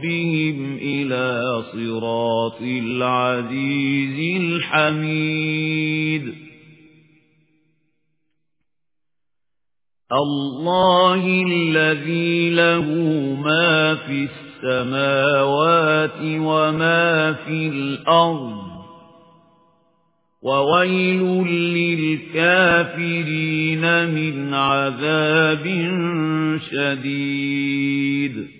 ربهم إلى صراط العزيز الحميد الله الذي له ما في السماوات وما في الأرض وويل للكافرين من عذاب شديد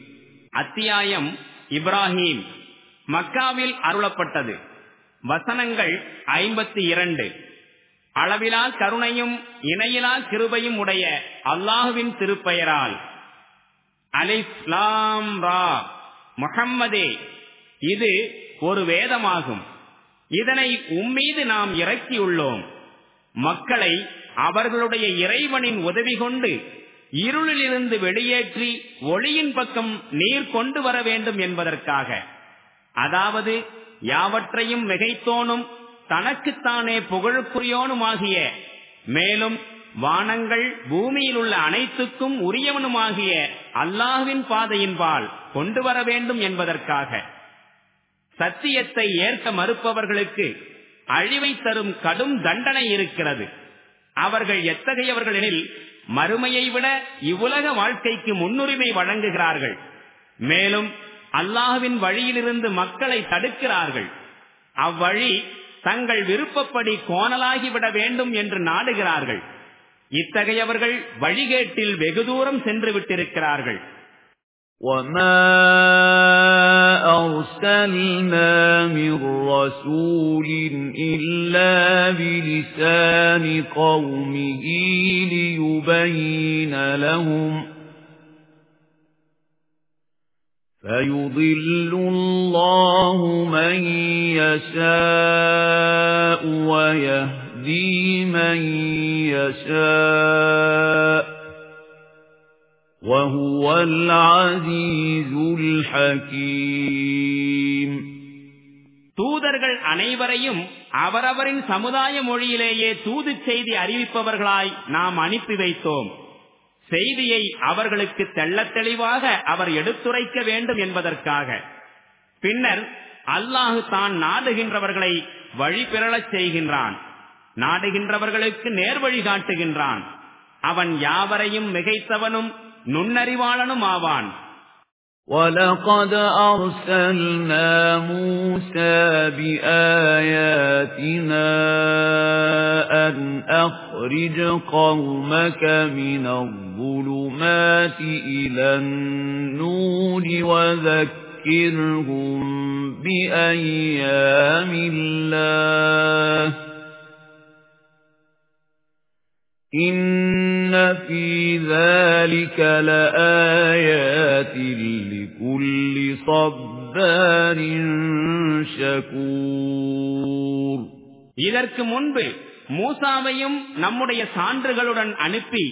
அத்தியாயம் இப்ராஹிம். மக்காவில் அருளப்பட்டது. வசனங்கள் ஐம்பத்தி இரண்டு. அளவிலால் கருணையும் இணையிலால் கிருபையும் உடைய அல்லாஹுவின் திருப்பெயரால். அலிஸ்லாம் ரா. இது ஒரு வேதமாகும். இதனை உம்மீது நாம் இறக்கியுள்ளோம். மக்களை அவர்களுடைய இறைவனின் உதவி கொண்டு இருளிலிருந்து வெளியேற்றி ஒளியின் பக்கம் நீர் கொண்டு வர வேண்டும் என்பதற்காக. அதாவது யாவற்றையும் மிகைத்தோனும் தனக்குத்தானே புகழுக்குரியோனுமாகிய மேலும் வானங்கள் பூமியில் உள்ள அனைத்துக்கும் உரியவனுமாகிய அல்லாஹுவின் பாதையின்பால் கொண்டு வர வேண்டும் என்பதற்காக. சத்தியத்தை ஏற்க மறுப்பவர்களுக்கு அழிவை தரும் கடும் தண்டனை இருக்கிறது. அவர்கள் எத்தகையவர்களெனில் மறுமையை விட இவ்வுலக வாழ்க்கைக்கு முன்னுரிமை வழங்குகிறார்கள் மேலும் அல்லாஹுவின் வழியிலிருந்து மக்களை தடுக்கிறார்கள் அவ்வழி தங்கள் விருப்பப்படி கோணலாகிவிட வேண்டும் என்று நாடுகிறார்கள் இத்தகையவர்கள் வழிகேட்டில் வெகு தூரம் சென்று விட்டிருக்கிறார்கள் وَمَا أَرْسَلْنَا مِن رَّسُولٍ إِلَّا بِلِسَانِ قَوْمِهِ لِيُبَيِّنَ لَهُمْ فَيُضِلُّ اللَّهُ مَن يَشَاءُ وَيَهْدِي مَن يَشَاءُ وَهُوَ الْعَزِيزُ الْحَكِيمُ தூதர்கள் அனைவரையும் அவரவரின் சமுதாய மொழியிலேயே தூது செய்தி அறிவிப்பவர்களாய் நாம் அனுப்பி வைத்தோம் செய்தியை அவர்களுக்கு தெள்ளத் தெளிவாக அவர் எடுத்துரைக்க வேண்டும் என்பதற்காக பின்னர் அல்லாஹு தான் நாடுகின்றவர்களை வழி பெறலச் செய்கின்றான் நாடுகின்றவர்களுக்கு நேர்வழி காட்டுகின்றான் அவன் யாவரையும் மிகைத்தவனும் நுண்ணறிவாளனும் ஆவான் وَلَقَدْ أَرْسَلْنَا مُوسَى بِآيَاتِنَا أَنْ أَخْرِجْ قَوْمَكَ مِنَ الظُّلُمَاتِ إِلَى النُّورِ وَذَكِّرْهُم بِأَيَّامِ اللَّهِ إِنَّ فِي ذَلِكَ لَآيَاتٍ لِكُلِّ صَبَّارٍ شَكُورٍ இதற்கு முன்பு மூசாவையும் நம்முடைய சான்றுகளுடன் அனுப்பி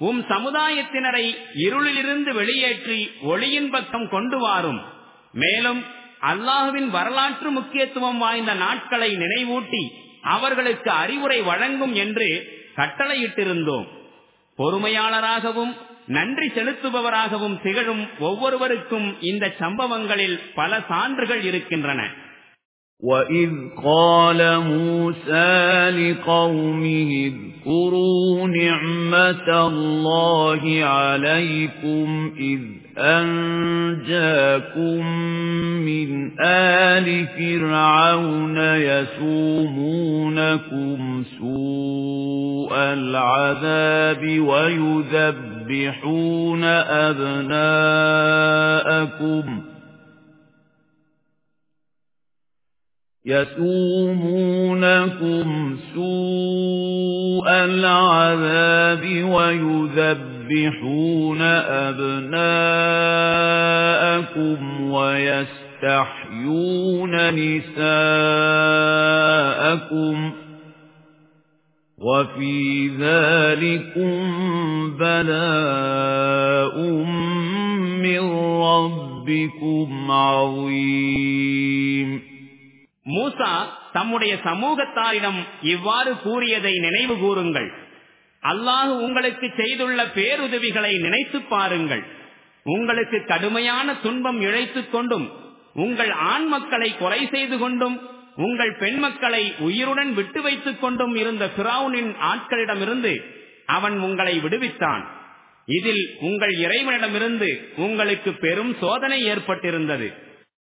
உம் சமுதாயத்தினரை இருளிலிருந்து வெளியேற்றி ஒளியின் பக்கம் கொண்டு வாரும் மேலும் அல்லாஹுவின் வரலாற்று முக்கியத்துவம் வாய்ந்த நாட்களை நினைவூட்டி அவர்களுக்கு அறிவுரை வழங்கும் என்று கட்டளையிட்டிருந்தோம் பொறுமையாளராகவும் நன்றி செலுத்துபவராகவும் திகழும் ஒவ்வொருவருக்கும் இந்த சம்பவங்களில் பல சான்றுகள் இருக்கின்றன وَإِذْ قَالَ مُوسَى لِقَوْمِهِ اذْكُرُوا نِعْمَةَ اللَّهِ عَلَيْكُمْ إِذْ أنجاكم من آل فرعون يسومونكم سوء العذاب ويذبحون أبناءكم يسومونكم سوء العذاب ويذبحون أبناءكم ويستحيون نساءكم وفي ذلكم بلاء من ربكم عظيم மூசா தம்முடைய சமூகத்தாரிடம் இவ்வாறு கூறியதை நினைவு கூறுங்கள் அல்லாஹு உங்களுக்கு செய்துள்ள பேருதவிகளை நினைத்து பாருங்கள். உங்களுக்கு கடுமையான துன்பம் இழைத்துக் கொண்டும் உங்கள் ஆண் மக்களை கொலை செய்து கொண்டும் உங்கள் பெண் மக்களை உயிருடன் விட்டு வைத்துக் கொண்டும் இருந்த பிராவுனின் ஆட்களிடமிருந்து அவன் உங்களை விடுவித்தான். இதில் உங்கள் இறைவனிடமிருந்து உங்களுக்கு பெரும் சோதனை ஏற்பட்டிருந்தது.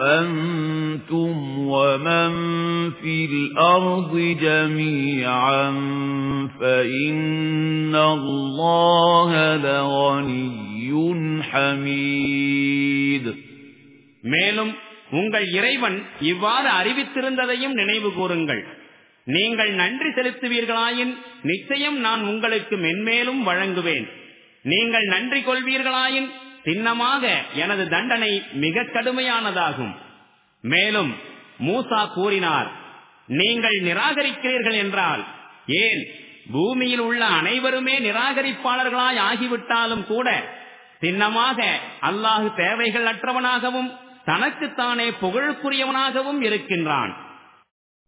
أَنتُمْ وَمَن فِي الْأَرْضِ جَمِيعًا فَإِنَّ اللَّهَ لَغَنِيٌّ حَمِيدٌ மேலும் உங்கள் இறைவன் இவ்வாறு அறிவித்திருந்ததையும் நினைவு கூறுங்கள் நீங்கள் நன்றி செலுத்துவீர்களாயின் நிச்சயம் நான் உங்களுக்கு மென்மேலும் வழங்குவேன் நீங்கள் நன்றி கொள்வீர்களாயின் சின்னமாக எனது தண்டனை மிக கடுமையானதாகும். மேலும் மூசா கூறினார் நீங்கள் நிராகரிக்கிறீர்கள் என்றால் ஏன் பூமியில் உள்ள அனைவருமே நிராகரிப்பாளர்களாய் ஆகிவிட்டாலும் கூட சின்னமாக அல்லாஹு தேவைகள் அற்றவனாகவும் தனக்குத்தானே புகழுக்குரியவனாகவும் இருக்கின்றான்.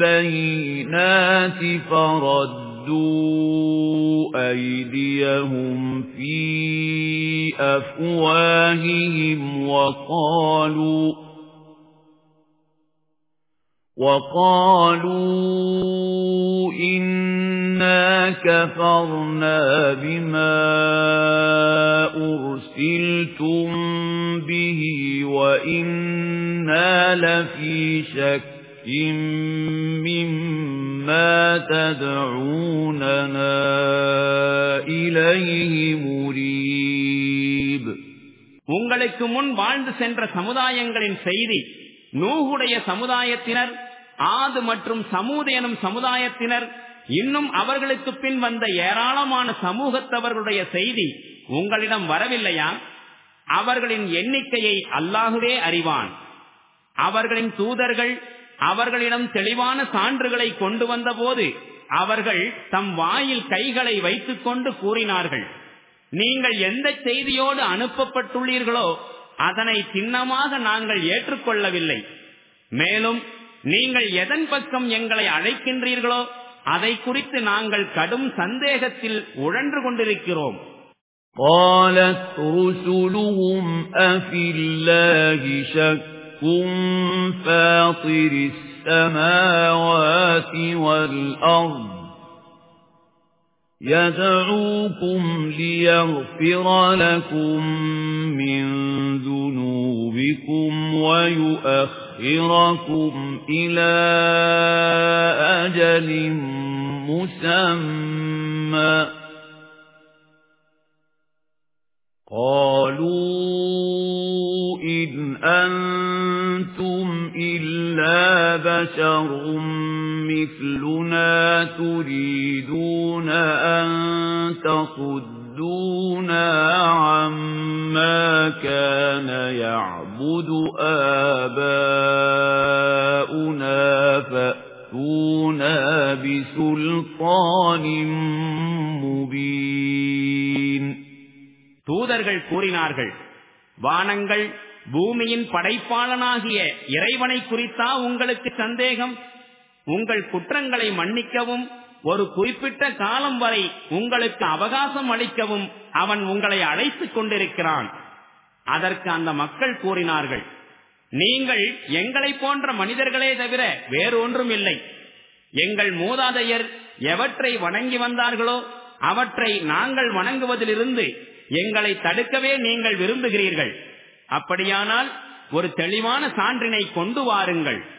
بِالْبَيِّنَاتِ فَرَدُّوا أَيْدِيَهُمْ فِي أَفْوَاهِهِمْ وَقَالُوا وَقَالُوا إِنَّا كَفَرْنَا بِمَا أُرْسِلْتُم بِهِ وَإِنَّا لَفِي شَكٍّ مِّمَّا تَدْعُونَنَا إِلَيْهِ مُرِيبٍ உங்களுக்கு முன் வாழ்ந்து சென்ற சமுதாயங்களின் செய்தி நூகுடைய சமுதாயத்தினர் ஆது மற்றும் சமூத எனும் சமுதாயத்தினர் இன்னும் அவர்களுக்கு பின் வந்த ஏராளமான சமூகத்தவர்களுடைய செய்தி உங்களிடம் வரவில்லையா? அவர்களின் எண்ணிக்கையை அல்லாஹுவே அறிவான். அவர்களின் தூதர்கள் அவர்களிடம் தெளிவான சான்றுகளை கொண்டு வந்தபோது அவர்கள் தம் வாயில் கைகளை வைத்துக் கொண்டு கூறினார்கள். நீங்கள் எந்த செய்தியோடு அனுப்பப்பட்டுள்ளீர்களோ அதனை சின்னமாக நாங்கள் ஏற்றுக்கொள்ளவில்லை. மேலும் நீங்கள் எதன் பக்கம் எங்களை அழைக்கின்றீர்களோ அதை குறித்து நாங்கள் கடும் சந்தேகத்தில் உழன்று கொண்டிருக்கிறோம் قالت رسلهم أفي الله شك فاطر السماوات والأرض يدعوكم ليغفر لكم من ذنوبكم ويؤخركم إلى أجل مسمى قالوا إن أنتم إلا بشر مثلنا تريدون أن تصدونا عما كان يعبد آباؤنا فأتونا بسلطان مبين தூதர்கள் கூறினார்கள் வானங்கள் பூமியின் படைப்பாளனாகிய இறைவனை குறித்தா உங்களுக்கு சந்தேகம் உங்கள் குற்றங்களை மன்னிக்கவும் ஒரு குறிப்பிட்ட காலம் வரை உங்களுக்கு அவகாசம் அளிக்கவும் அவன் உங்களை அழைத்துக் கொண்டிருக்கிறான். அதற்கு அந்த மக்கள் கூறினார்கள் நீங்கள் எங்களை போன்ற மனிதர்களே தவிர வேறொன்றும் இல்லை. எங்கள் மூதாதையர் எவற்றை வணங்கி வந்தார்களோ அவற்றை நாங்கள் வணங்குவதிலிருந்து எங்களை தடுக்கவே நீங்கள் விரும்புகிறீர்கள். அப்படியானால் ஒரு தெளிவான சான்றினை கொண்டு வாருங்கள்.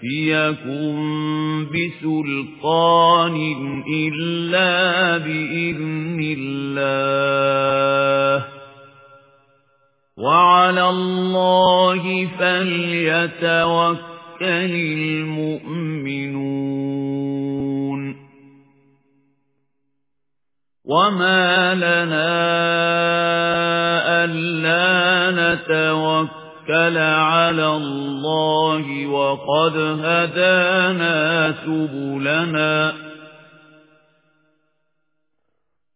نَّأْتِيَكُم بِسُلْطَانٍ إِلَّا بِإِذْنِ اللَّهِ وَعَلَى اللَّهِ فَلْيَتَوَكَّلِ الْمُؤْمِنُونَ وَمَا لَنَا أَلَّا نَتَوَكَّلَ عَلَى اللَّهِ وَقَدْ هَدَانَا سُبُلَنَا.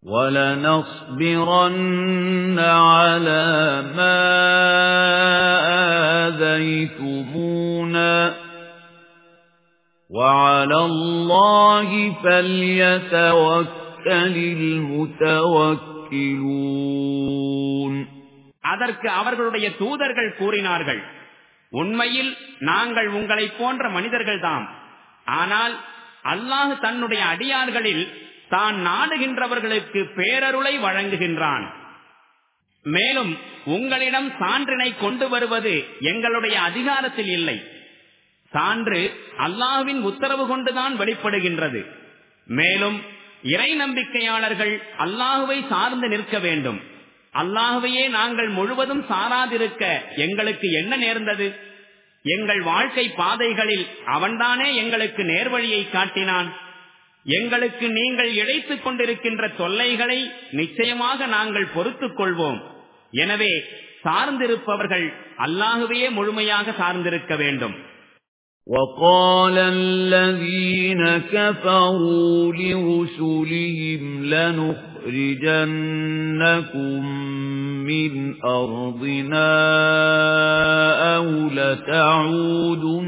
وَلَنَصْبِرَنَّ عَلَى مَا آذَيْتُمُونَا. وَعَلَى اللَّهِ فَلْيَتَوَكَّلِ الْمُتَوَكِّلُونَ. அதற்கு அவர்களுடைய தூதர்கள் கூறினார்கள் உண்மையில் நாங்கள் உங்களை போன்ற மனிதர்கள்தாம். ஆனால் அல்லாஹு தன்னுடைய அடியார்களில் தான் நாடுகின்றவர்களுக்கு பேரருளை வழங்குகின்றான். மேலும் உங்களிடம் சான்றினை கொண்டு வருவது எங்களுடைய அதிகாரத்தில் இல்லை. சான்று அல்லாஹுவின் உத்தரவு கொண்டுதான் வெளிப்படுகின்றது. மேலும் இறை நம்பிக்கையாளர்கள் அல்லாஹுவை சார்ந்து நிற்க வேண்டும். அல்லாகவே நாங்கள் முழுவதும் சாராதிருக்க எங்களுக்கு என்ன நேர்ந்தது? எங்கள் வாழ்க்கை பாதைகளில் அவன்தானே எங்களுக்கு நேர்வழியை காட்டினான். எங்களுக்கு நீங்கள் இழைத்துக் கொண்டிருக்கின்ற தொல்லைகளை நிச்சயமாக நாங்கள் பொறுத்துக் கொள்வோம். எனவே சார்ந்திருப்பவர்கள் அல்லாகவே முழுமையாக சார்ந்திருக்க வேண்டும். وَقَالَ الَّذِينَ كَفَرُوا لِرُسُلِهِمْ لَنُخْرِجَنَّكُم مِّنْ أَرْضِنَا أَوْ لَتَعُودُنَّ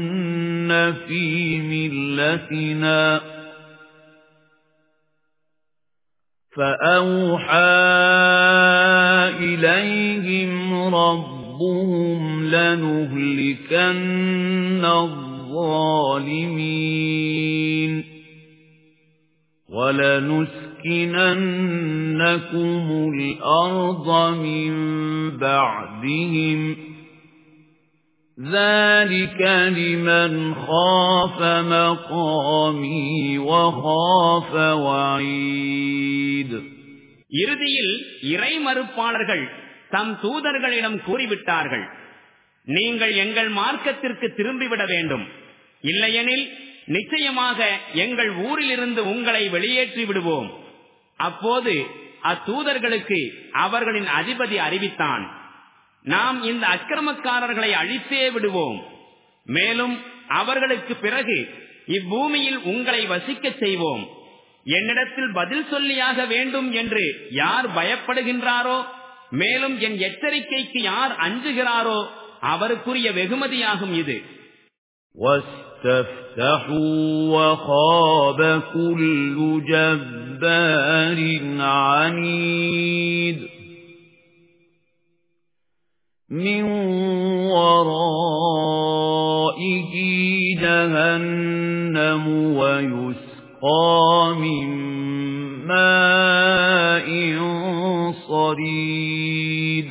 فِي مِلَّتِنَا. فَأَوْحَى إِلَيْهِمْ رَبُّهُمْ لَنُهْلِكَنَّ الظَّالِمِينَ وَلَنُسْكِنَنَّكُمُ الْأَرْضَ مِنْ بَعْدِهِمْ ذَلِكَ لِمَنْ خَافَ مَقَامِي وَخَافَ وَعِيدِ இறுதியில் இறை மறுப்பாளர்கள் தம் தூதர்களிடம் கூறிவிட்டார்கள் நீங்கள் எங்கள் மார்க்கத்திற்கு திரும்பிவிட வேண்டும். இல்லையெனில் நிச்சயமாக எங்கள் ஊரிலிருந்து உங்களை வெளியேற்றி விடுவோம். அப்போது அத்தூதர்களுக்கு அவர்களின் அதிபதி அறிவித்தான். நாம் இந்த அக்கிரமக்காரர்களை அழித்தே விடுவோம். மேலும் அவர்களுக்கு பிறகு இப்பூமியில் உங்களை வசிக்கச் செய்வோம். என்னிடத்தில் பதில் சொல்லியாக வேண்டும் என்று யார் பயப்படுகின்றாரோ மேலும் என் எச்சரிக்கைக்கு யார் அஞ்சுகிறாரோ அவருக்குரிய வெகுமதியாகும் இது واستفتحوا وخاب كل جبار عنيد مِنْ وَرَائِهِ جَهَنَّمُ وَيُسْقَى مِنْ مَاءٍ صَدِيدٍ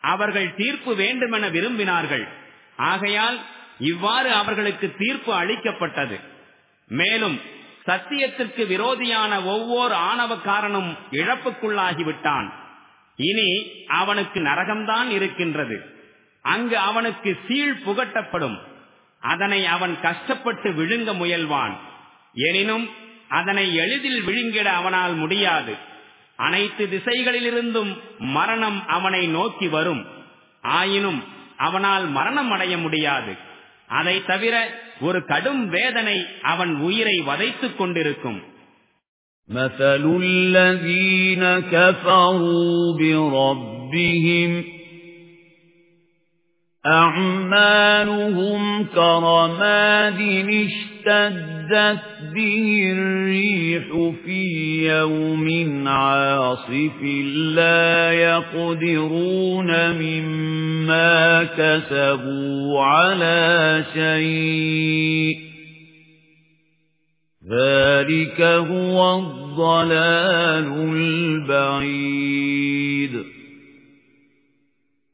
அவர்கள் தீர்ப்பு வேண்டுமென விரும்பினார்கள். ஆகையால் இவ்வாறு அவர்களுக்கு தீர்ப்பு அளிக்கப்பட்டது. மேலும் சத்தியத்திற்கு விரோதியான ஒவ்வொரு ஆணவக்காரனும் இழப்புக்குள்ளாகிவிட்டான். இனி அவனுக்கு நரகம்தான் இருக்கின்றது. அங்கு அவனுக்கு சீழ் புகட்டப்படும். அதனை அவன் கஷ்டப்பட்டு விழுங்க முயல்வான். எனினும் அதனை எளிதில் விழுங்கிட அவனால் முடியாது. அனைத்து திசைகளிலிருந்தும் மரணம் அவனை நோக்கி வரும் ஆயினும் அவனால் மரணம் அடைய முடியாது அதை தவிர ஒரு கடும் வேதனை அவன் உயிரை வதைத்துக் கொண்டிருக்கும் مثل الذين كفروا بربهم أعمالهم كرماد اشتدت به الريح في يوم عاصف لا يقدرون مما كسبوا على شيء. ذلك هو الضلال البعيد.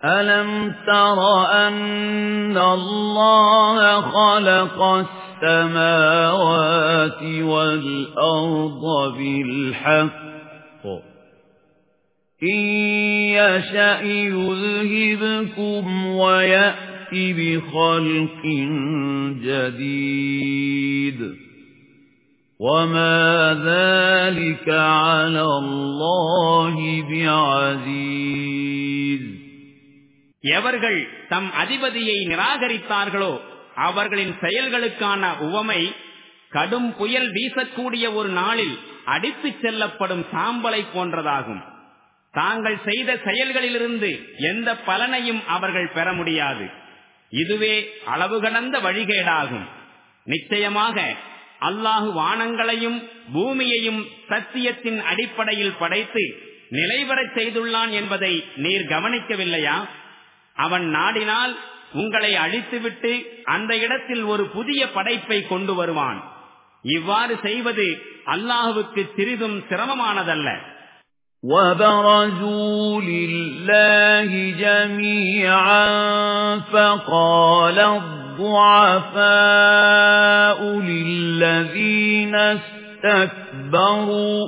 أَلَمْ تَرَ أَنَّ اللَّهَ خَلَقَ السَّمَاوَاتِ وَالْأَرْضَ بِالْحَقِّ إِن يَشَأْ يُذْهِبْكُمْ وَيَأْتِ بِخَلْقٍ جَدِيدٍ وَمَا ذَلِكَ عَلَى اللَّهِ بِعَزِيزٍ எவர்கள் தம் அதிபதியை நிராகரித்தார்களோ அவர்களின் செயல்களுக்கான உவமை கடும் புயல் வீசக்கூடிய ஒரு நாளில் அடித்துச் செல்லப்படும் சாம்பலை போன்றதாகும். தாங்கள் செய்த செயல்களிலிருந்து எந்த பலனையும் அவர்கள் பெற முடியாது. இதுவே அளவு கடந்த வழிகேடாகும். நிச்சயமாக அல்லாஹு வானங்களையும் பூமியையும் சத்தியத்தின் அடிப்படையில் படைத்து நிலைவரச் செய்துள்ளான் என்பதை நீர் கவனிக்கவில்லையா? அவன் நாடினால் உங்களை அழித்துவிட்டு அந்த இடத்தில் ஒரு புதிய படைப்பை கொண்டு வருவான் இவ்வாறு செய்வது அல்லாஹுவுக்கு சிறிதும் சிரமமானதல்ல وَبَرَزُوا لِلَّهِ جَمِيعًا فَقَالَ الضُّعَفَاءُ لِلَّذِينَ اسْتَكْبَرُوا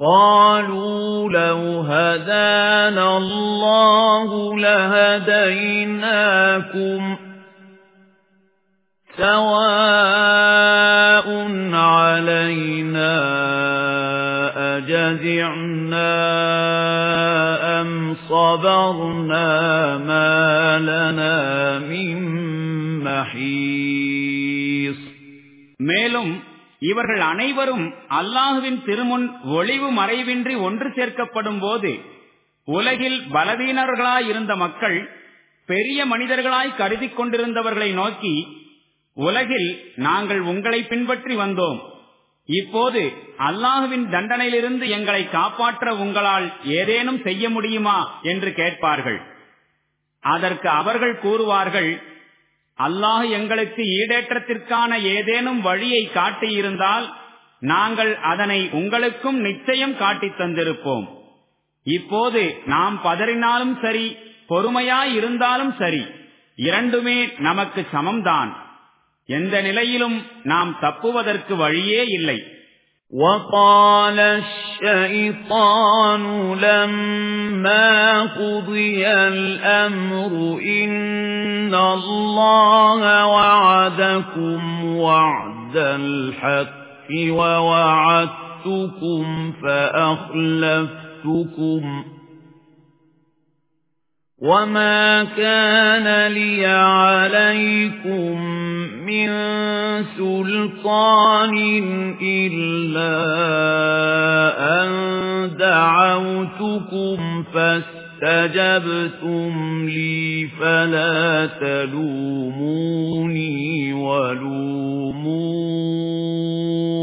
قالوا لو هدانا الله لهديناكم سواء علينا أجزعنا أم صبرنا ما لنا من محيص மேலும் இவர்கள் அனைவரும் அல்லாஹுவின் திருமுன் ஒளிவு மறைவின்றி ஒன்று சேர்க்கப்படும் போது உலகில் பலவீனர்களாயிருந்த மக்கள் பெரிய மனிதர்களாய் கருதி கொண்டிருந்தவர்களை நோக்கி உலகில் நாங்கள் உங்களை பின்பற்றி வந்தோம். இப்போது அல்லாஹுவின் தண்டனையிலிருந்து எங்களை காப்பாற்ற உங்களால் ஏதேனும் செய்ய முடியுமா? என்று கேட்பார்கள். அதற்கு அவர்கள் கூறுவார்கள் அல்லாஹ் எங்களுக்கு ஈடேற்றத்திற்கான ஏதேனும் வழியை காட்டியிருந்தால் நாங்கள் அதனை உங்களுக்கும் நிச்சயம் காட்டித் தந்திருப்போம் இப்போது நாம் பதறினாலும் சரி பொறுமையாயிருந்தாலும் சரி இரண்டுமே நமக்கு சமம்தான் எந்த நிலையிலும் நாம் தப்புவதற்கு வழியே இல்லை وقال الشيطان لما قضي الأمر إن الله وعدكم وعد الحق ووعدتكم فأخلفتكم وما كان لي عليكم من سلطان إلا أن دعوتكم فاستجبتم لي فلا تلوموني ولوموا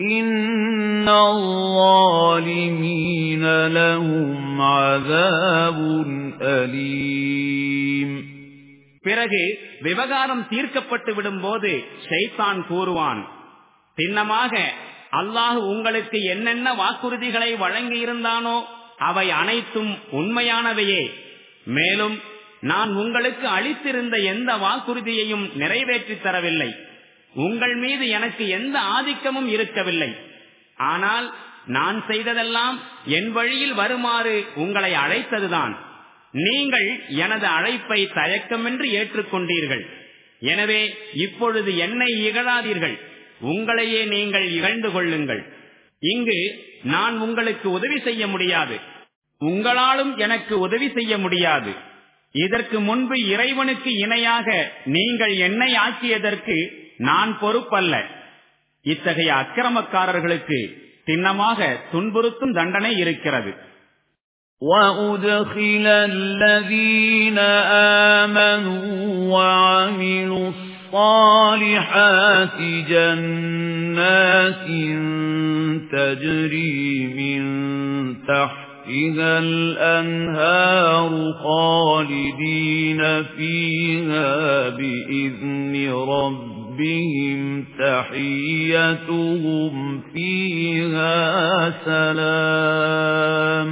إِنَّ الظَّالِمِينَ لَهُمْ عَذَابٌ أَلِيمٌ பிறகு விவகாரம் தீர்க்கப்பட்டு விடும்போது ஷைத்தான் கூறுவான் சின்னமாக அல்லாஹ் உங்களுக்கு என்னென்ன வாக்குறுதிகளை வழங்கி இருந்தானோ அவை அனைத்தும் உண்மையானவையே மேலும் நான் உங்களுக்கு அளித்திருந்த எந்த வாக்குறுதியையும் நிறைவேற்றித் தரவில்லை உங்கள் மீது எனக்கு எந்த ஆதிக்கமும் இருக்கவில்லை. ஆனால் நான் செய்ததெல்லாம் என் வழியில் வருமாறு உங்களை அழைத்ததுதான். நீங்கள் எனது அழைப்பை தயக்கமின்றி ஏற்றுக்கொண்டீர்கள். எனவே இப்பொழுது என்னை இகழாதீர்கள். உங்களையே நீங்கள் இகழ்ந்து கொள்ளுங்கள். இங்கு நான் உங்களுக்கு உதவி செய்ய முடியாது. உங்களாலும் எனக்கு உதவி செய்ய முடியாது. இதற்கு முன்பு இறைவனுக்கு இணையாக நீங்கள் என்னை ஆக்கியதற்கு நான் பொறுப்பல்ல இத்தகைய அக்கிரமக்காரர்களுக்கு சின்னமாக துன்புறுத்தும் தண்டனை இருக்கிறது وَأُدْخِلَ الَّذِينَ آمَنُوا وَعَمِلُوا الصَّالِحَاتِ جَنَّاتٍ تَجْرِي مِن تَحْتِهَا الْأَنْهَارُ خَالِدِينَ فِيهَا بِإِذْنِ رَبِّهِمْ رَبِّهِمْ تَحِيَّتُهُمْ فِيهَا سَلَامٌ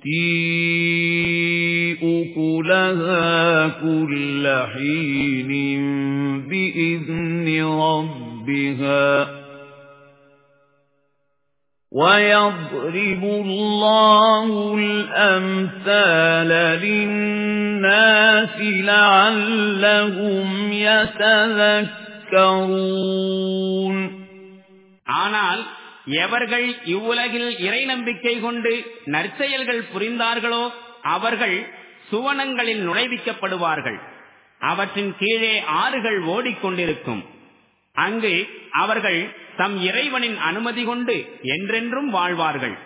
تُؤْتِي أُكُلَهَا كُلَّ حِينٍ بِإِذْنِ رَبِّهَا وَيَضْرِبُ اللَّهُ الْأَمْثَالَ لِلنَّاسِ لَعَلَّهُمْ يَتَذَكَّرُونَ ஆனால் எவர்கள் இவ்வுலகில் இறை நம்பிக்கை கொண்டு நற்செயல்கள் புரிந்தார்களோ அவர்கள் சுவனங்களில் நுழைவிக்கப்படுவார்கள். அவற்றின் கீழே ஆறுகள் ஓடிக்கொண்டிருக்கும். அங்கு அவர்கள் தம் இறைவனின் அனுமதி கொண்டு என்றென்றும் வாழ்வார்கள்.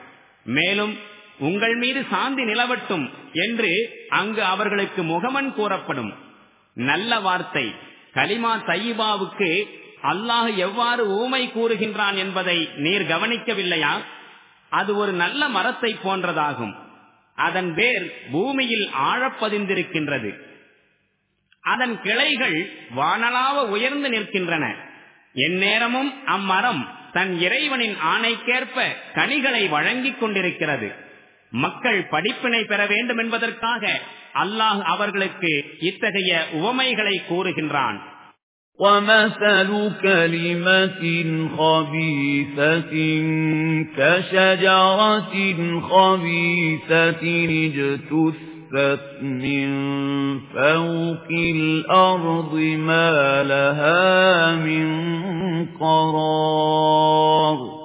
மேலும் உங்கள் மீது சாந்தி நிலவட்டும் என்று அங்கு அவர்களுக்கு முகமன் கூறப்படும். நல்ல வார்த்தை. கலிமா தையிபாவுக்கு அல்லாஹ் எவ்வாறு ஊமை கூறுகின்றான் என்பதை நீர் கவனிக்கவில்லையா? அது ஒரு நல்ல மரத்தை போன்றதாகும். அதன் வேர் பூமியில் ஆழப்பதிந்திருக்கின்றது. அதன் கிளைகள் வானலாவ உயர்ந்து நிற்கின்றன. எந்நேரமும் அம்மரம் தன் இறைவனின் ஆணைக்கேற்ப கனிகளை வழங்கிக் கொண்டிருக்கிறது. மக்கள் படிப்பினை பெற வேண்டும் என்பதற்காக அல்லாஹ் அவர்களுக்கு இத்தகைய உவமைகளை கூறுகின்றான். وَمَثَلُ كَلِمَةٍ خَبِيثَةٍ كَشَجَرَةٍ خَبِيثَةٍ اجْتُثَّتْ مِنْ فَوْقِ الْأَرْضِ مَا لَهَا مِنْ قَرَارٍ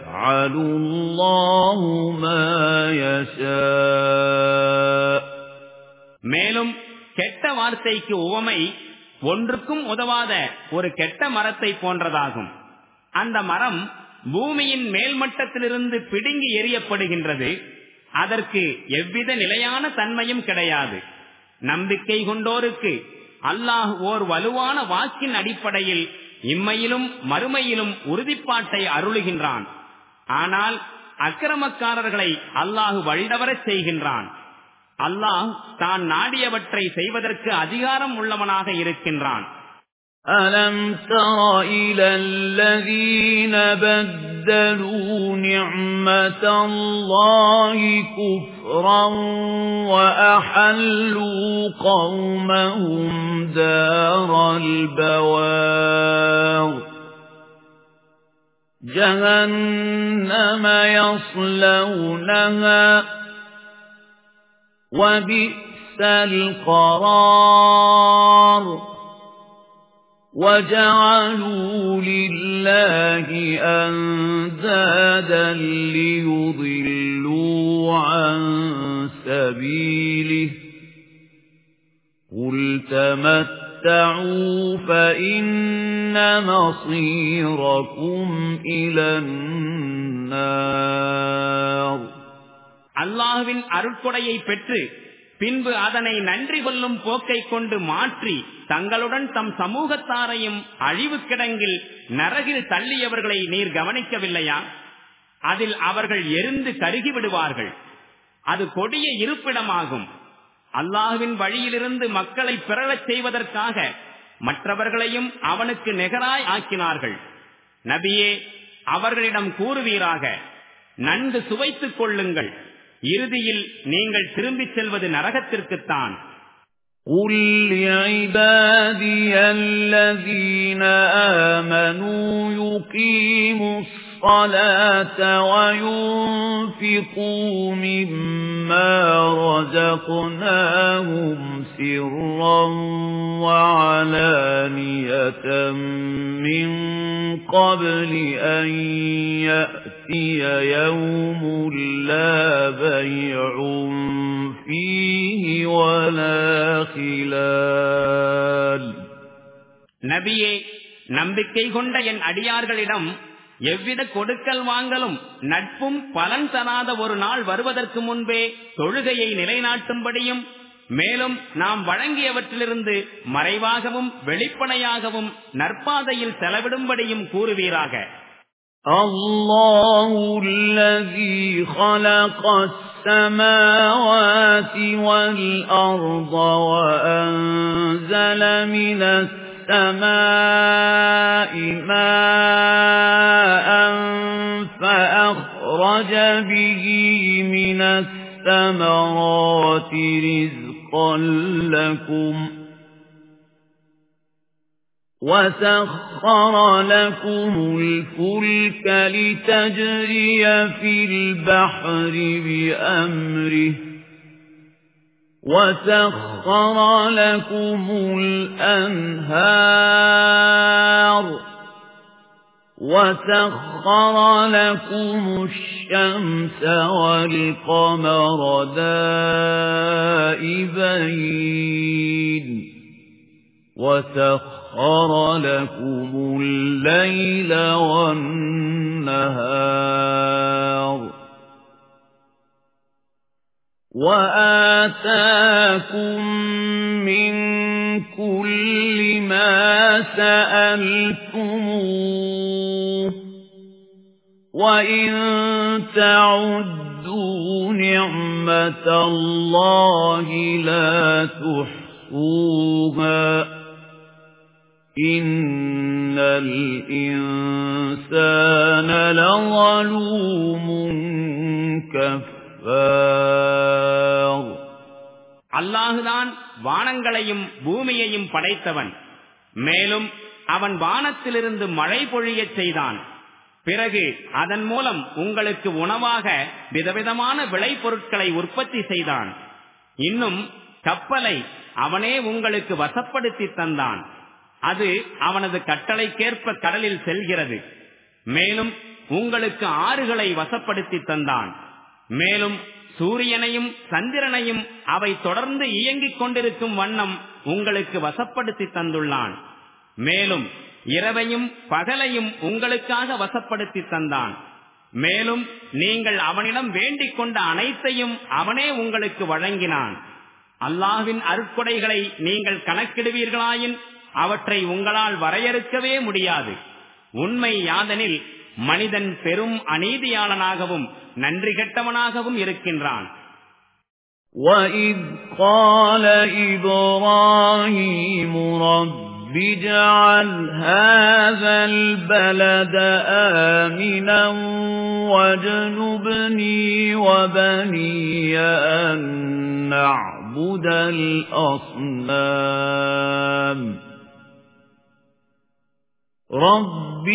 يَفْعَلُ اللَّهُ مَا يَشَاءُ மேலும் கெட்ட வார்த்தைக்கு உவமை ஒன்றுக்கும் உதவாத ஒரு கெட்ட மரத்தை போன்றதாகும் அந்த மரம் பூமியின் மேல்மட்டத்திலிருந்து பிடுங்கி எறியப்படுகின்றது அதற்கு எவ்வித நிலையான தன்மையும் கிடையாது நம்பிக்கை கொண்டோருக்கு அல்லாஹ் ஓர் வலுவான வாக்கின் அடிப்படையில் இம்மையிலும் மறுமையிலும் உறுதிப்பாட்டை அருளுகின்றான் ஆனால் அக்கிரமக்காரர்களை அல்லாஹு வழிதவரச் செய்கின்றான் அல்லாஹ் தான் நாடியவற்றை செய்வதற்கு அதிகாரம் உள்ளவனாக இருக்கின்றான் أَلَمْ تَرَ إِلَى الَّذِينَ بَدَّلُوا نِعْمَةَ اللَّهِ كُفْرًا وَأَحَلُّوا قَوْمَهُمْ دَارَ الْبَوَارِ جهنم يصلونها وبئس القرار وجعلوا لله أندادا ليضلوا عن سبيله قل تمت تَتَمَتَّعُوا فَإِنَّ مَصِيرَكُمْ إِلَى النَّارِ அல்லாஹ்வின் அருட்கொடையை பெற்று பின்பு அதனை நன்றி கொள்ளும் போக்கை கொண்டு மாற்றி தங்களுடன் தம் சமூகத்தாரையும் அழிவு கிடங்கில் நரகில் தள்ளியவர்களை நீர் கவனிக்கவில்லையா அதில் அவர்கள் எரிந்து கருகி விடுவார்கள் அது கொடிய இருப்பிடமாகும் அல்லாஹுவின் வழியிலிருந்து மக்களை பிறழச் செய்வதற்காக மற்றவர்களையும் அவனுக்கு நிகராய் ஆக்கினார்கள் நபியே அவர்களிடம் கூறுவீராக நன்கு சுவைத்துக் கொள்ளுங்கள் இறுதியில் நீங்கள் திரும்பிச் செல்வது நரகத்திற்குத்தான் قُلْ لِعِبَادِيَ الَّذِينَ آمَنُوا يُقِيمُوا الصَّلَاةَ وَيُنْفِقُوا مِمَّا رَزَقْنَاهُمْ سِرًّا وَعَلَانِيَةً مِنْ قَبْلِ أَنْ يَأْتِيَ يَوْمٌ لَا بَيْعٌ فِيهِ وَلَا خِلَالٌ நபியே நம்பிக்கை கொண்ட என் அடியார்களிடம் எவ்வித கொடுக்கல் வாங்கலும் நட்பும் பலன் தராத ஒரு நாள் வருவதற்கு முன்பே தொழுகையை நிலைநாட்டும்படியும் மேலும் நாம் வழங்கியவற்றிலிருந்து மறைவாகவும் வெளிப்படையாகவும் நற்பாதையில் செலவிடும்படியும் கூறுவீராக الله الذي خلق السماوات والأرض وأنزل من السماء ماء فأخرج به من الثمرات رزقا لكم وَسَخَّرَ لَكُمُ الْفُلْكَ لِتَجْرِيَ فِي الْبَحْرِ بِأَمْرِهِ وَسَخَّرَ لَكُمُ الْأَنْهَارَ وَسَخَّرَ لَكُمُ الشَّمْسَ وَالْقَمَرَ دَائِبَيْنِ وَسَخَّرَ لَكُمُ اللَّيْلَ وَالنَّهَارَ وَآتَاكُم مِّن كُلِّ مَا سألتموه وإن تعدوا نعمة الله لا تحصوها إن الإنسان لظلوم كفار அல்லாஹுதான் வானங்களையும் பூமியையும் படைத்தவன். மேலும் அவன் வானத்திலிருந்து மழை பொழியச் செய்தான். பிறகு அதன் மூலம் உங்களுக்கு உணவாக விதவிதமான விளைபொருட்களை உற்பத்தி செய்தான். இன்னும் கப்பலை அவனே உங்களுக்கு வசப்படுத்தி தந்தான். அது அவனது கட்டளைக்கேற்ப கடலில் செல்கிறது. மேலும் உங்களுக்கு ஆறுகளை வசப்படுத்தி தந்தான். மேலும் சூரியனையும் சந்திரனையும் அவை தொடர்ந்து இயங்கிக் கொண்டிருக்கும் வண்ணம் உங்களுக்கு வசப்படுத்தி தந்துள்ளான். மேலும் இரவையும் பகலையும் உங்களுக்காக வசப்படுத்தி தந்தான். மேலும் நீங்கள் அவனிடம் வேண்டிக் கொண்ட அனைத்தையும் அவனே உங்களுக்கு வழங்கினான். அல்லாஹ்வின் அருட்கொடைகளை நீங்கள் கணக்கிடுவீர்களாயின் அவற்றை உங்களால் வரையறுக்கவே முடியாது. உண்மை யாதனில் மனிதன் பெரும் அநீதியாளனாகவும் நன்றி கெட்டவனாகவும் இருக்கின்றான் وَإِذْ قَالَ إِبْرَاهِيمُ رَبِّ اجْعَلْ هَذَا الْبَلَدَ آمِنًا وَاجْنُبْنِي وَبَنِيَّ أَن نَّعْبُدَ الْأَصْنَامَ رَبِّ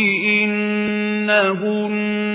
إِنَّهُنَّ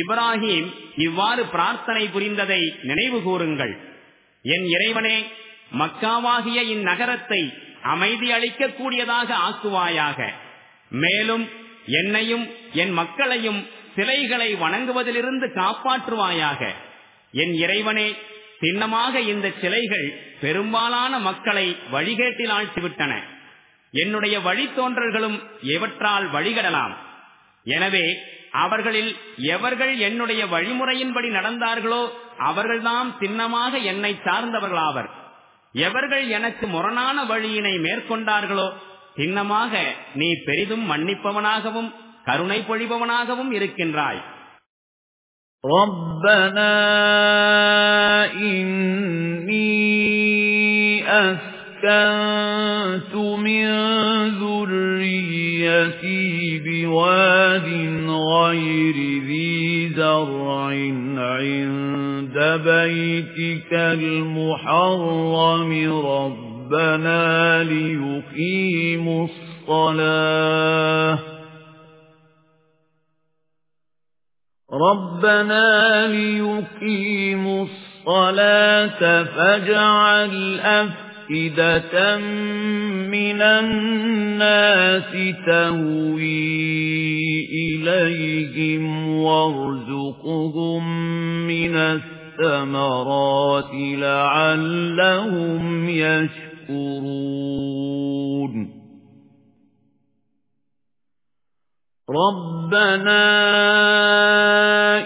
இப்ராஹிம் இவ்வாறு பிரார்த்தனை புரிந்ததை நினைவு கூறுங்கள். என் இறைவனே மக்காவாகிய இந்நகரத்தை அமைதி அளிக்கக்கூடியதாக ஆக்குவாயாக. மேலும் என்னையும் என் மக்களையும் சிலைகளை வணங்குவதிலிருந்து காப்பாற்றுவாயாக. என் இறைவனே சின்னமாக இந்த சிலைகள் பெரும்பாலான மக்களை வழிகேட்டில் ஆழ்த்திவிட்டன. என்னுடைய வழித்தோன்றல்களும் எவற்றால் வழிகடலாம். எனவே அவர்களில் எவர்கள் என்னுடைய வழிமுறையின்படி நடந்தார்களோ அவர்கள்தான் சின்னமாக என்னை சார்ந்தவர்களாவர் எவர்கள் எனக்கு முரணான வழியினை மேற்கொண்டார்களோ சின்னமாக நீ பெரிதும் மன்னிப்பவனாகவும் கருணை பொழிபவனாகவும் இருக்கின்றாய் ربنا إني أسكنت من ذريتي بواد بيتك المحرم ربنا ليقيموا الصلاة. ربنا ليقيموا الصلاة فاجعل أفئدة من الناس تهوي إليهم وارزقهم من الثمرات لعلهم يشكرون. رَبَّنَا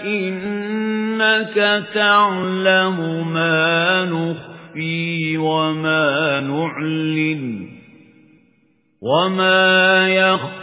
إِنَّكَ تَعْلَمُ مَا نُخْفِي وَمَا نُعْلِنُ وَمَا يَخْفَى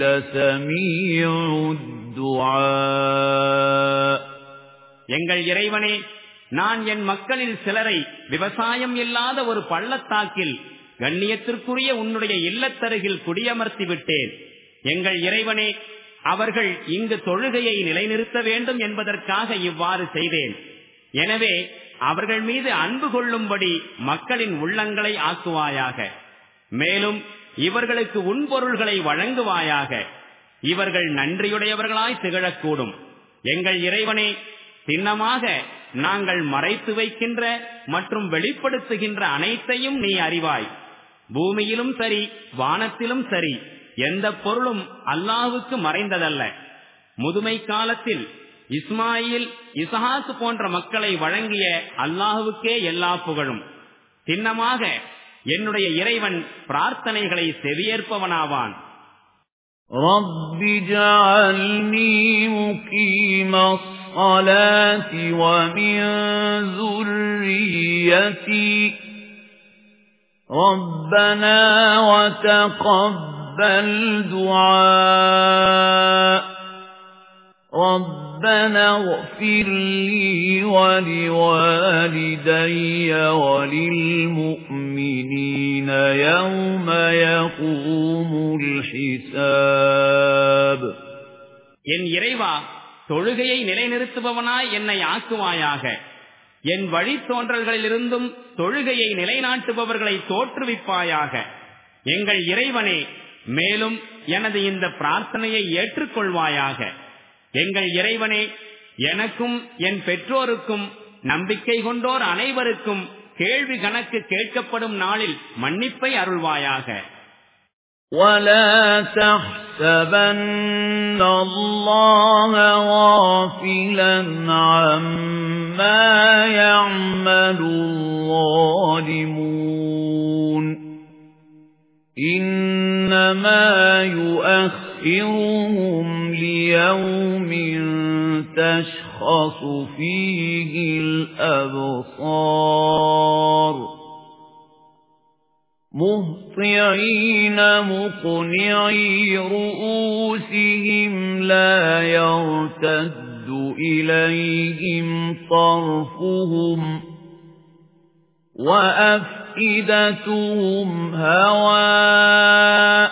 لسميع الدعاء எங்கள் இறைவனே நான் என் மக்களில் சிலரை விவசாயம் இல்லாத ஒரு பள்ளத்தாக்கில் கண்ணியத்திற்குரிய உன்னுடைய இல்லத்தருகில் குடியமர்த்தி விட்டேன் எங்கள் இறைவனே அவர்கள் இங்கு தொழுகையை நிலைநிறுத்த வேண்டும் என்பதற்காக இவ்வாறு செய்தேன் எனவே அவர்கள் மீது அன்பு கொள்ளும்படி மக்களின் உள்ளங்களை ஆக்குவாயாக மேலும் இவர்களுக்கு உன்பொருள்களை வழங்குவாயாக. இவர்கள் நன்றியுடையவர்களாய் திகழக்கூடும். எங்கள் இறைவனே சின்னமாக நாங்கள் மறைத்து வைக்கின்ற மற்றும் வெளிப்படுத்துகின்ற அனைத்தையும் நீ அறிவாய். பூமியிலும் சரி வானத்திலும் சரி எந்த பொருளும் அல்லாஹுக்கு மறைந்ததல்ல. முதுமை காலத்தில் இஸ்மாயில் இசஹாசு போன்ற மக்களை வழங்கிய அல்லாஹுக்கே எல்லா புகழும். சின்னமாக என்னுடைய இறைவன் பிரார்த்தனைகளை செவியேற்பவனாவான் رب جعلني مقيم الصلاة ومن ذريتي ربنا وتقبل دعاء ربنا اغفر لي ولوالدي وللمؤمنين يوم يقوم الحساب என் இறைவா தொழுகையை நிலைநிறுத்துபவனாய் என்னை ஆக்குவாயாக என் வழித்தோன்றல்களிலிருந்தும் தொழுகையை நிலைநாட்டுபவர்களை தோற்றுவிப்பாயாக எங்கள் இறைவனே மேலும் எனது இந்த பிரார்த்தனையை ஏற்றுக்கொள்வாயாக எங்கள் இறைவனே எனக்கும் என் பெற்றோருக்கும் நம்பிக்கை கொண்டோர் அனைவருக்கும் கேள்வி கணக்கு கேட்கப்படும் நாளில் மன்னிப்பை அருள்வாயாக ولا تحسبن الله غافلا عما يعمل الظالمون إنما يؤخرهم ليوم تشخص فيه الأبصار مهطعين مقنعي رؤوسهم لا يرتد إليهم طرفهم وأفئدتهم هواء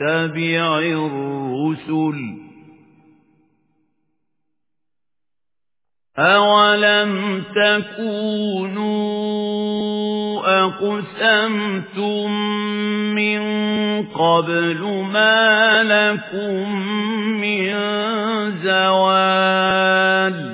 نتبع الرسل. أولم تكونوا أقسمتم من قبل ما لكم من زوال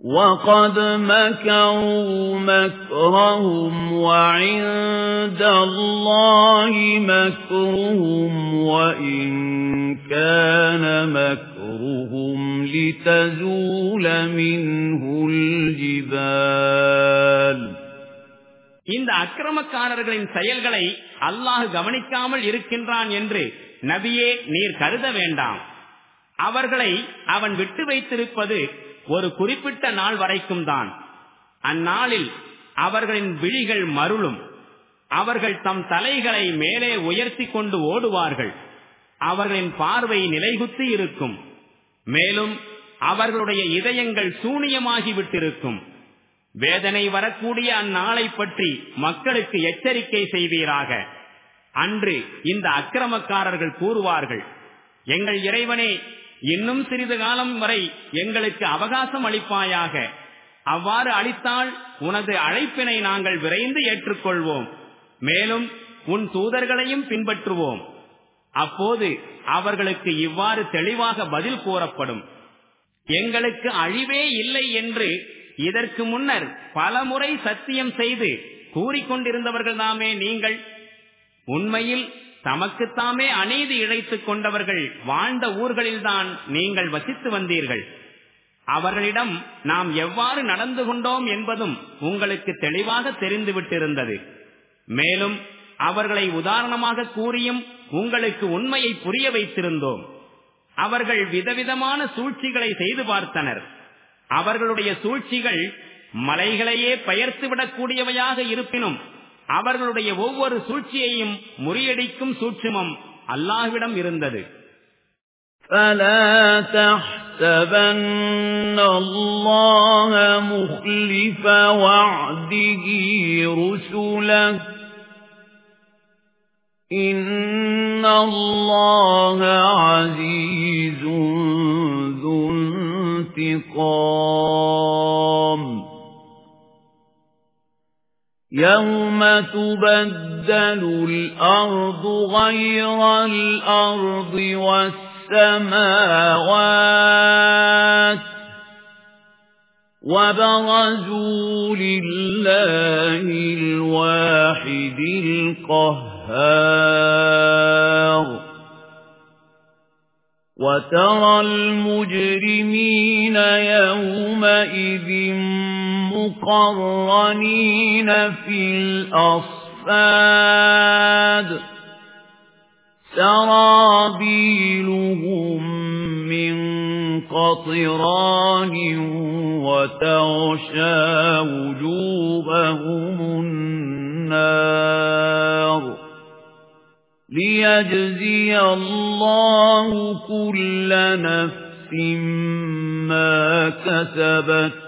وَقَدْ مَكَرُوا مَكْرَهُمْ وَعِندَ اللَّهِ مَكْرُهُمْ وَإِنْ كَانَ مَكْرُهُمْ لِتَزُولَ مِنْهُ الْجِبَالُ இந்த அக்கிரமக்காரர்களின் செயல்களை அல்லாஹ் கவனிக்காமல் இருக்கின்றான் என்று நபியே நீர் கருத வேண்டாம் அவர்களை அவன் விட்டு வைத்திருப்பது ஒரு குறிப்பிட்ட நாள் வரைக்கும் தான். அந்நாளில் அவர்களின் விழிகள் மருளும். அவர்கள் தம் தலைகளை மேலே உயர்த்தி கொண்டு ஓடுவார்கள். அவர்களின் பார்வை நிலைகுத்தி இருக்கும். மேலும் அவர்களுடைய இதயங்கள் சூனியமாகிவிட்டிருக்கும் வேதனை வரக்கூடிய அந்நாளை பற்றி மக்களுக்கு எச்சரிக்கை செய்வீராக. அன்று இந்த அக்கிரமக்காரர்கள் கூறுவார்கள் எங்கள் இறைவனே இன்னும் சிறிது காலம் வரை எங்களுக்கு அவகாசம் அளிப்பாயாக. அவ்வாறு அளித்தால் உனது அழைப்பினை நாங்கள் விரைந்து ஏற்றுக்கொள்வோம். மேலும் உன் தூதர்களையும் பின்பற்றுவோம். அப்போது அவர்களுக்கு இவ்வாறு தெளிவாக பதில் கூறப்படும். எங்களுக்கு அழிவே இல்லை என்று இதற்கு முன்னர் பலமுறை சத்தியம் செய்து கூறிக்கொண்டிருந்தவர்கள் தாமே நீங்கள். உண்மையில் தமக்குத்தாமே அநீதி இழைத்துக் கொண்டவர்கள் வாழ்ந்த ஊர்களில்தான் நீங்கள் வசித்து வந்தீர்கள். அவர்களிடம் நாம் எவ்வாறு நடந்து கொண்டோம் என்பதும் உங்களுக்கு தெளிவாக தெரிந்துவிட்டிருந்தது. மேலும் அவர்களை உதாரணமாக கூறியும் உங்களுக்கு உண்மையை புரிய வைத்திருந்தோம். அவர்கள் விதவிதமான சூழ்ச்சிகளை செய்து பார்த்தனர். அவர்களுடைய சூழ்ச்சிகள் மலைகளையே பெயர்த்துவிடக்கூடியவையாக இருப்பினும் அவர்களுடைய ஒவ்வொரு சூழ்ச்சியையும் முறியடிக்கும் சூட்சுமம் அல்லாஹ்விடம் இருந்தது فلا تحسبن الله مخلف وعده رسله إن الله عزيز ذو انتقام يوم تبدل الأرض غير الأرض والسماوات وبرزوا لله الواحد القهار وترى المجرمين يومئذ مقرنين في الأصفاد. سرابيلهم من قطران وتغشى وجوههم النار. ليجزي الله كل نفس ما كسبت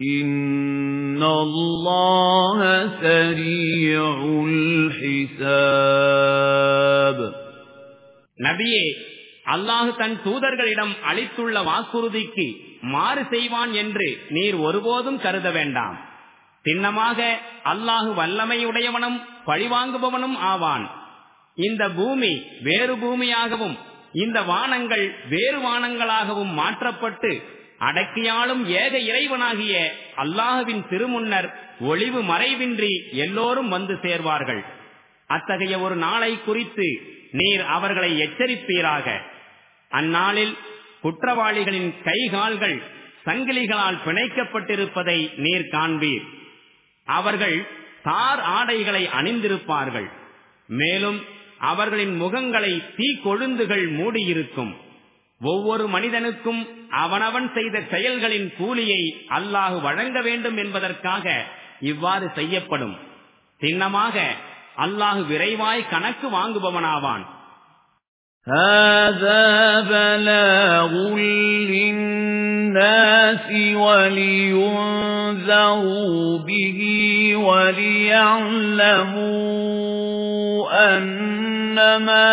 إِنَّ اللَّهَ سَرِيعُ الْحِسَابِ நபியே அல்லாஹு தன் தூதர்களிடம் அளித்துள்ள வாக்குறுதிக்கு மாறு செய்வான் என்று நீர் ஒருபோதும் கருத வேண்டாம் சின்னமாக அல்லாஹு வல்லமையுடையவனும் பழிவாங்குபவனும் ஆவான் இந்த பூமி வேறு பூமியாகவும் இந்த வானங்கள் வேறு வானங்களாகவும் மாற்றப்பட்டு அடக்கியாலும் ஏக இறைவனாகிய அல்லாஹுவின் திருமுன்னர் ஒளிவு மறைவின்றி எல்லோரும் வந்து சேர்வார்கள். அத்தகைய ஒரு நாளை குறித்து நீர் அவர்களை எச்சரிப்பீராக. அந்நாளில் குற்றவாளிகளின் கைகால்கள் சங்கிலிகளால் பிணைக்கப்பட்டிருப்பதை நீர் காண்பீர். அவர்கள் தார் ஆடைகளை அணிந்திருப்பார்கள். மேலும் அவர்களின் முகங்களை தீ கொழுந்துகள் மூடியிருக்கும். ஒவ்வொரு மனிதனுக்கும் அவனவன் செய்த செயல்களின் கூலியை அல்லாஹு வழங்க வேண்டும் என்பதற்காக இவ்வாறு செய்யப்படும் சின்னமாக அல்லாஹு விரைவாய் கணக்கு வாங்குபவனாவான் هذا بلاغ للناس ولينذروا به وليعلموا أنما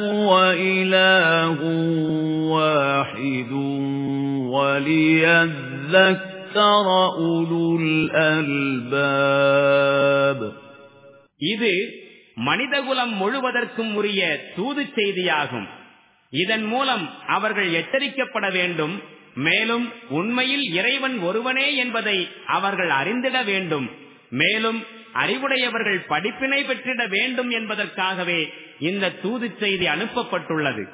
هو إله واحد وليذكر أولو الألباب இது மனிதகுலம் முழுவதற்கும் உரிய தூது செய்தியாகும் இதன் மூலம் அவர்கள் எச்சரிக்கப்பட வேண்டும் மேலும் உண்மையில் இறைவன் ஒருவனே என்பதை அவர்கள் அறிந்திட வேண்டும் மேலும் அறிவுடையவர்கள் படிப்பினை பெற்றிட வேண்டும் என்பதற்காகவே இந்த தூது செய்தி அனுப்பப்பட்டுள்ளது